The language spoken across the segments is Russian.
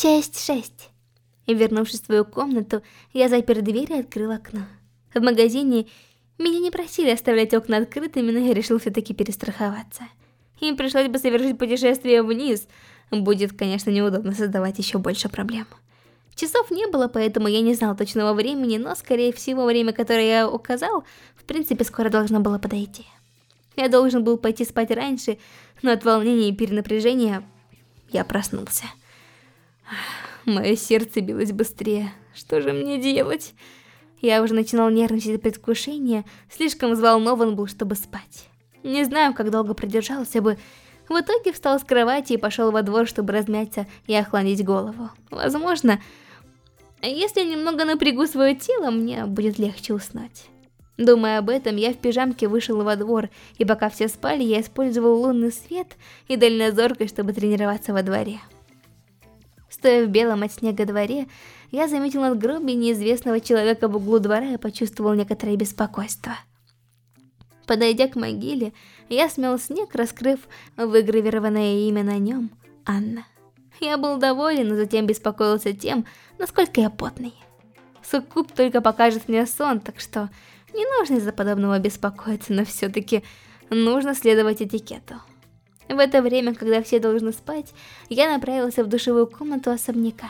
Часть 6. Вернувшись в свою комнату, я запер дверь и открыл окно. В магазине меня не просили оставлять окна открытыми, но я решил все-таки перестраховаться. Им пришлось бы совершить путешествие вниз. Будет, конечно, неудобно создавать еще больше проблем. Часов не было, поэтому я не знал точного времени, но, скорее всего, время, которое я указал, в принципе, скоро должно было подойти. Я должен был пойти спать раньше, но от волнения и перенапряжения я проснулся. Мое сердце билось быстрее. Что же мне делать? Я уже начинал нервничать от предвкушения, слишком взволнован был, чтобы спать. Не знаю, как долго продержался бы. В итоге встал с кровати и пошел во двор, чтобы размяться и охладить голову. Возможно, если немного напрягу свое тело, мне будет легче уснуть. Думая об этом, я в пижамке вышел во двор, и пока все спали, я использовал лунный свет и дальнозоркость, чтобы тренироваться во дворе. Стоя в белом от снега дворе, я заметил надгробие неизвестного человека в углу двора и почувствовал некоторое беспокойство. Подойдя к могиле, я смел снег, раскрыв выгравированное имя на нем – Анна. Я был доволен, но затем беспокоился тем, насколько я потный. Суккуб только покажет мне сон, так что не нужно из-за подобного беспокоиться, но все-таки нужно следовать этикету. В это время, когда все должны спать, я направился в душевую комнату особняка.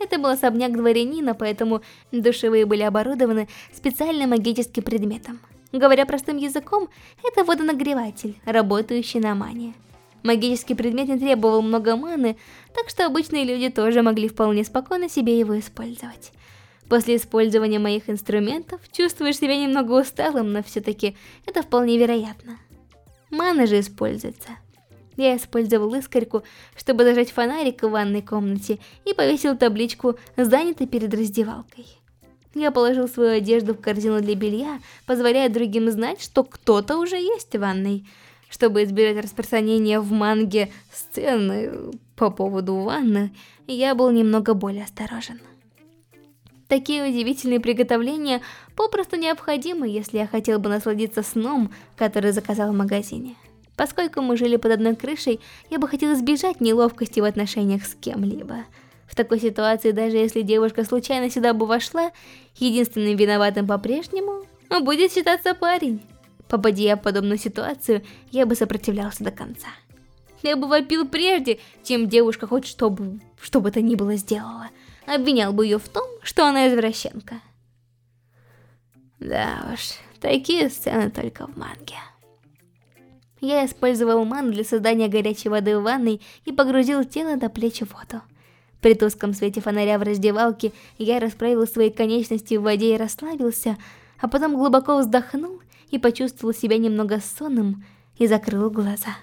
Это был особняк дворянина, поэтому душевые были оборудованы специальным магическим предметом. Говоря простым языком, это водонагреватель, работающий на мане. Магический предмет не требовал много маны, так что обычные люди тоже могли вполне спокойно себе его использовать. После использования моих инструментов чувствуешь себя немного усталым, но все-таки это вполне вероятно. Мана же используется я использовал искорьку, чтобы зажать фонарик в ванной комнате и повесил табличку «Занято перед раздевалкой». Я положил свою одежду в корзину для белья, позволяя другим знать, что кто-то уже есть в ванной. Чтобы избежать распространения в манге сцены по поводу ванны, я был немного более осторожен. Такие удивительные приготовления попросту необходимы, если я хотел бы насладиться сном, который заказал в магазине. Поскольку мы жили под одной крышей, я бы хотела избежать неловкости в отношениях с кем-либо. В такой ситуации, даже если девушка случайно сюда бы вошла, единственным виноватым по-прежнему будет считаться парень. Попади я в подобную ситуацию, я бы сопротивлялся до конца. Я бы вопил прежде, чем девушка хоть что бы, что бы то ни было сделала. Обвинял бы ее в том, что она извращенка. Да уж, такие сцены только в манге. Я использовал ману для создания горячей воды в ванной и погрузил тело до плеч в воду. При тусклом свете фонаря в раздевалке я расправил свои конечности в воде и расслабился, а потом глубоко вздохнул и почувствовал себя немного сонным и закрыл глаза.